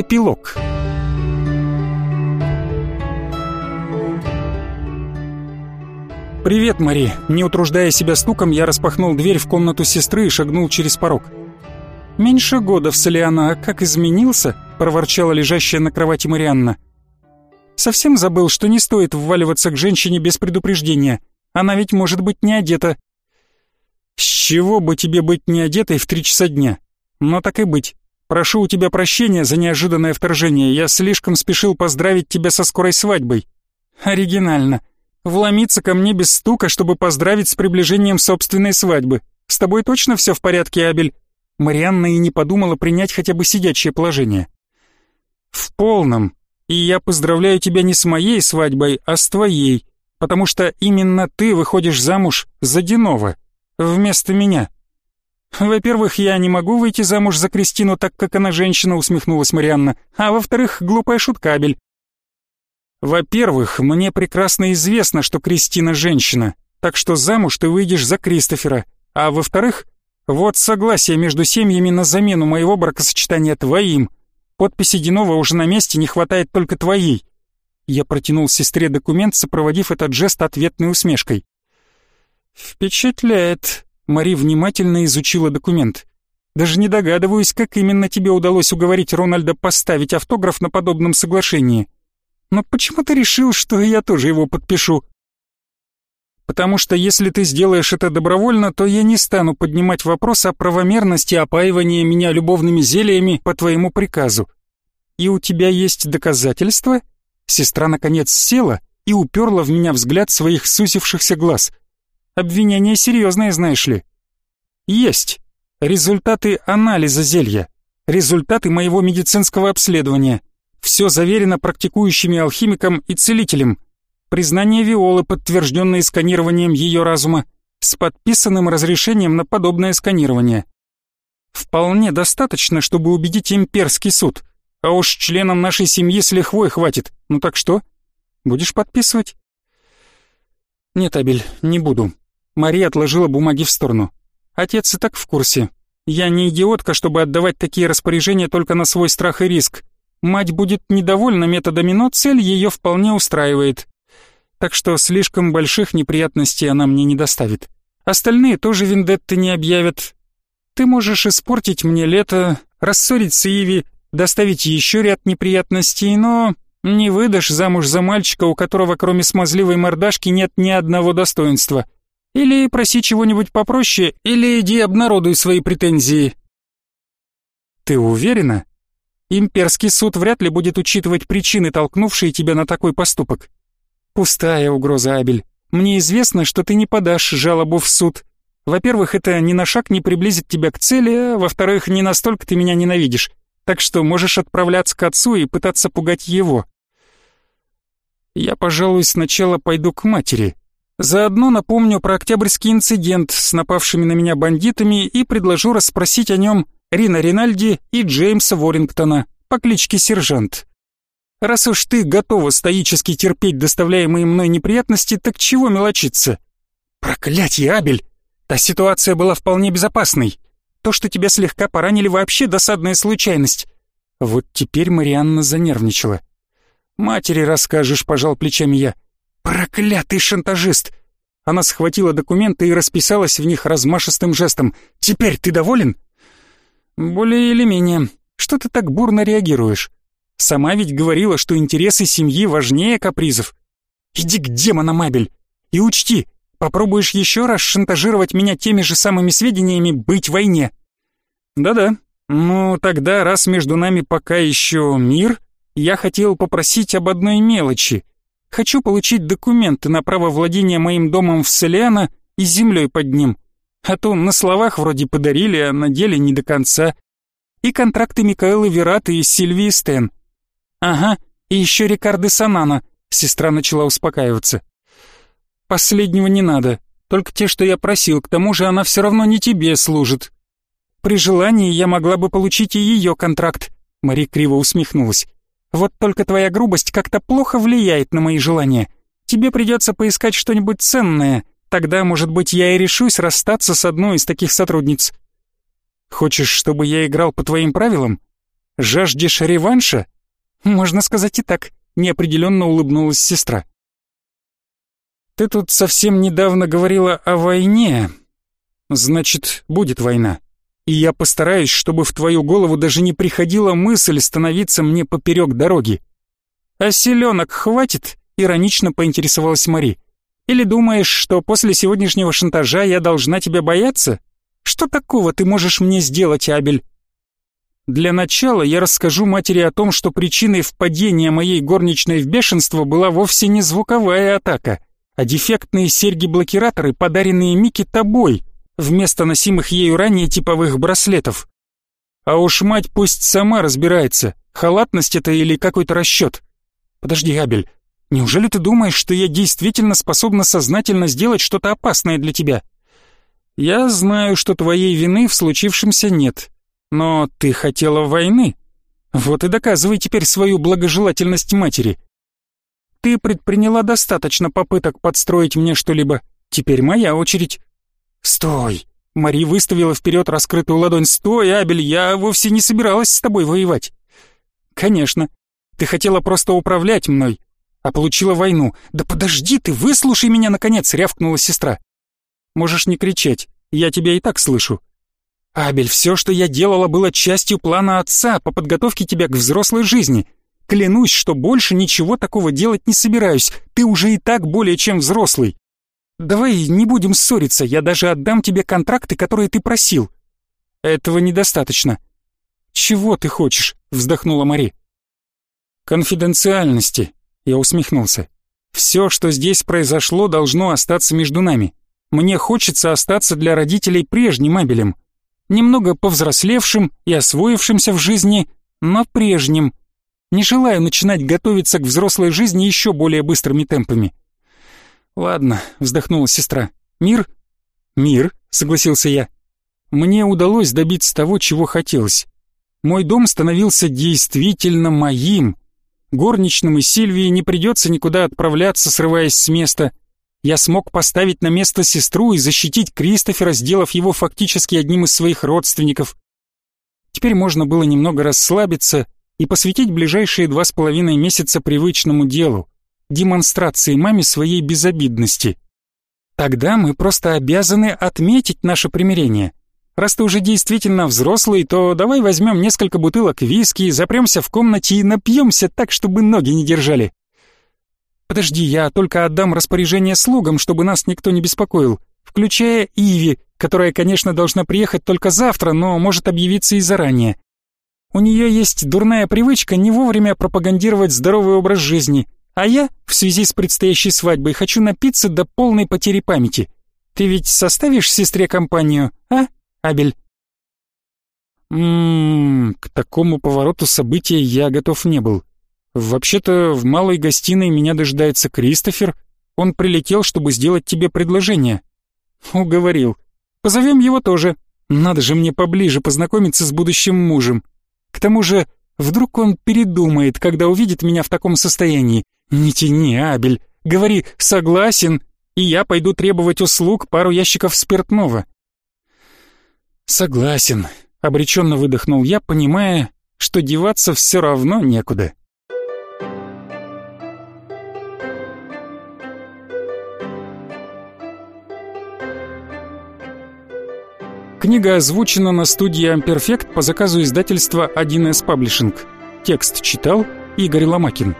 Эпилог. «Привет, Мари!» Не утруждая себя стуком, я распахнул дверь в комнату сестры и шагнул через порог. «Меньше года в Солиана, а как изменился?» — проворчала лежащая на кровати Марианна. «Совсем забыл, что не стоит вваливаться к женщине без предупреждения. Она ведь может быть не одета». «С чего бы тебе быть не одетой в три часа дня? Но так и быть. Прошу у тебя прощения за неожиданное вторжение. Я слишком спешил поздравить тебя со скорой свадьбой». «Оригинально. Вломиться ко мне без стука, чтобы поздравить с приближением собственной свадьбы. С тобой точно все в порядке, Абель?» Марианна и не подумала принять хотя бы сидячее положение. «В полном. И я поздравляю тебя не с моей свадьбой, а с твоей, потому что именно ты выходишь замуж за Динова, вместо меня». «Во-первых, я не могу выйти замуж за Кристину, так как она женщина», — усмехнулась Марианна. «А во-вторых, глупая шутка, Абель». «Во-первых, мне прекрасно известно, что Кристина женщина, так что замуж ты выйдешь за Кристофера. А во-вторых, вот согласие между семьями на замену моего бракосочетания твоим. Подписи Динова уже на месте, не хватает только твоей». Я протянул сестре документ, сопроводив этот жест ответной усмешкой. «Впечатляет», Мари внимательно изучила документ. «Даже не догадываюсь, как именно тебе удалось уговорить Рональда поставить автограф на подобном соглашении. Но почему ты решил, что я тоже его подпишу?» «Потому что если ты сделаешь это добровольно, то я не стану поднимать вопрос о правомерности опаивания меня любовными зельями по твоему приказу. И у тебя есть доказательства?» Сестра наконец села и уперла в меня взгляд своих сусившихся глаз – Обвинение серьезное, знаешь ли. Есть. Результаты анализа зелья. Результаты моего медицинского обследования. Все заверено практикующими алхимиком и целителем. Признание Виолы, подтвержденное сканированием ее разума, с подписанным разрешением на подобное сканирование. Вполне достаточно, чтобы убедить имперский суд. А уж членам нашей семьи с лихвой хватит. Ну так что? Будешь подписывать? Нет, Абель, не буду. Мария отложила бумаги в сторону. «Отец и так в курсе. Я не идиотка, чтобы отдавать такие распоряжения только на свой страх и риск. Мать будет недовольна методами, но цель ее вполне устраивает. Так что слишком больших неприятностей она мне не доставит. Остальные тоже вендетты не объявят. Ты можешь испортить мне лето, рассорить с Иви, доставить еще ряд неприятностей, но не выдашь замуж за мальчика, у которого кроме смазливой мордашки нет ни одного достоинства». Или проси чего-нибудь попроще, или иди обнародуй свои претензии. Ты уверена? Имперский суд вряд ли будет учитывать причины, толкнувшие тебя на такой поступок. Пустая угроза, Абель. Мне известно, что ты не подашь жалобу в суд. Во-первых, это ни на шаг не приблизит тебя к цели, а во-вторых, не настолько ты меня ненавидишь. Так что можешь отправляться к отцу и пытаться пугать его. Я, пожалуй, сначала пойду к матери. Заодно напомню про октябрьский инцидент с напавшими на меня бандитами и предложу расспросить о нем Рина Ринальди и Джеймса Ворингтона по кличке Сержант. Раз уж ты готова стоически терпеть доставляемые мной неприятности, так чего мелочиться? Проклятье, Абель! Та ситуация была вполне безопасной. То, что тебя слегка поранили, вообще досадная случайность. Вот теперь Марианна занервничала. «Матери расскажешь», — пожал плечами я. «Проклятый шантажист!» Она схватила документы и расписалась в них размашистым жестом. «Теперь ты доволен?» «Более или менее. Что ты так бурно реагируешь? Сама ведь говорила, что интересы семьи важнее капризов. Иди к демонам, Абель, и учти, попробуешь еще раз шантажировать меня теми же самыми сведениями быть в войне». «Да-да. Ну, тогда, раз между нами пока еще мир, я хотел попросить об одной мелочи — Хочу получить документы на право владения моим домом в Селиана и землей под ним. А то на словах вроде подарили, а на деле не до конца. И контракты Микаэлы Вераты и Сильвии Стен. Ага, и еще Рикарды Санана. Сестра начала успокаиваться. Последнего не надо, только те, что я просил, к тому же она все равно не тебе служит. При желании я могла бы получить и ее контракт. Мари криво усмехнулась. Вот только твоя грубость как-то плохо влияет на мои желания. Тебе придется поискать что-нибудь ценное. Тогда, может быть, я и решусь расстаться с одной из таких сотрудниц. Хочешь, чтобы я играл по твоим правилам? Жаждешь реванша? Можно сказать и так, неопределенно улыбнулась сестра. Ты тут совсем недавно говорила о войне. Значит, будет война. И я постараюсь, чтобы в твою голову даже не приходила мысль становиться мне поперек дороги. А селенок хватит? Иронично поинтересовалась Мари. Или думаешь, что после сегодняшнего шантажа я должна тебя бояться? Что такого ты можешь мне сделать, Абель? Для начала я расскажу матери о том, что причиной впадения моей горничной в бешенство была вовсе не звуковая атака, а дефектные серьги-блокираторы, подаренные Мике тобой, вместо носимых ею ранее типовых браслетов. А уж мать пусть сама разбирается, халатность это или какой-то расчет. Подожди, Абель, неужели ты думаешь, что я действительно способна сознательно сделать что-то опасное для тебя? Я знаю, что твоей вины в случившемся нет, но ты хотела войны. Вот и доказывай теперь свою благожелательность матери. Ты предприняла достаточно попыток подстроить мне что-либо. Теперь моя очередь. Стой! Мари выставила вперед раскрытую ладонь. Стой, Абель, я вовсе не собиралась с тобой воевать. Конечно. Ты хотела просто управлять мной, а получила войну. Да подожди ты, выслушай меня наконец, рявкнула сестра. Можешь не кричать, я тебя и так слышу. «Абель, все, что я делала, было частью плана отца по подготовке тебя к взрослой жизни. Клянусь, что больше ничего такого делать не собираюсь. Ты уже и так более чем взрослый. Давай не будем ссориться, я даже отдам тебе контракты, которые ты просил». «Этого недостаточно». «Чего ты хочешь?» — вздохнула Мари. «Конфиденциальности», — я усмехнулся. «Все, что здесь произошло, должно остаться между нами. Мне хочется остаться для родителей прежним Абелем, немного повзрослевшим и освоившимся в жизни, но прежним. Не желаю начинать готовиться к взрослой жизни еще более быстрыми темпами. «Ладно», — вздохнула сестра. «Мир?» «Мир», — согласился я. «Мне удалось добиться того, чего хотелось. Мой дом становился действительно моим. Горничным и Сильвии не придется никуда отправляться, срываясь с места я смог поставить на место сестру и защитить Кристофера, сделав его фактически одним из своих родственников. Теперь можно было немного расслабиться и посвятить ближайшие два с половиной месяца привычному делу — демонстрации маме своей безобидности. Тогда мы просто обязаны отметить наше примирение. Раз ты уже действительно взрослый, то давай возьмем несколько бутылок виски, запремся в комнате и напьемся так, чтобы ноги не держали. «Подожди, я только отдам распоряжение слугам, чтобы нас никто не беспокоил, включая Иви, которая, конечно, должна приехать только завтра, но может объявиться и заранее. У нее есть дурная привычка не вовремя пропагандировать здоровый образ жизни, а я, в связи с предстоящей свадьбой, хочу напиться до полной потери памяти. Ты ведь составишь сестре компанию, а, Абель?» Ммм, к такому повороту события я готов не был. «Вообще-то в малой гостиной меня дожидается Кристофер. Он прилетел, чтобы сделать тебе предложение». «Уговорил. Позовем его тоже. Надо же мне поближе познакомиться с будущим мужем. К тому же, вдруг он передумает, когда увидит меня в таком состоянии. Не тяни, Абель. Говори «согласен», и я пойду требовать услуг пару ящиков спиртного». «Согласен», — обреченно выдохнул я, понимая, что деваться все равно некуда. Книга озвучена на студии Amperfect по заказу издательства 1С Publishing. Текст читал Игорь Ломакин.